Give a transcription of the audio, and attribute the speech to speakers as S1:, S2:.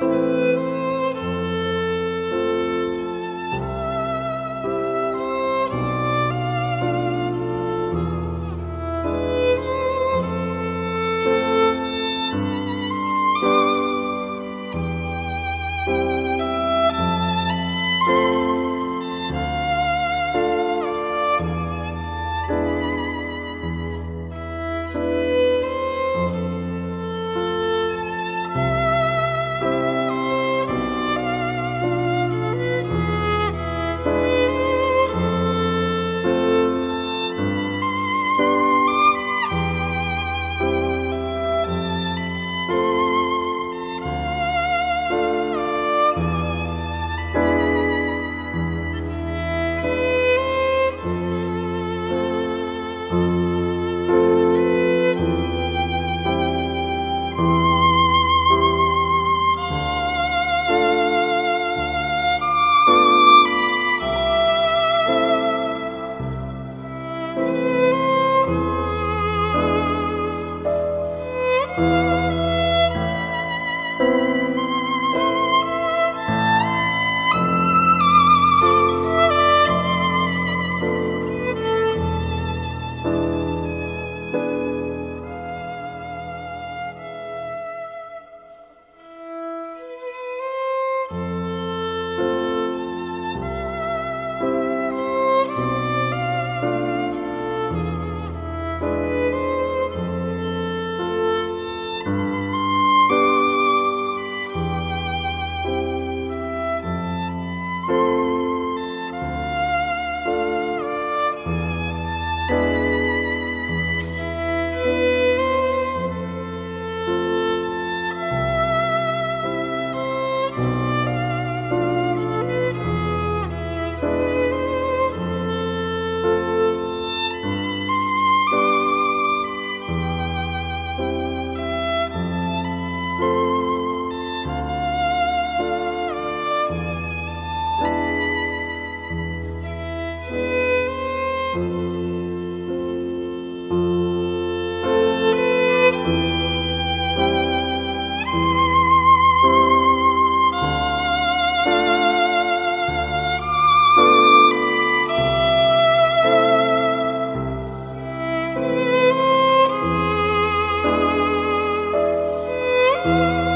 S1: Música Música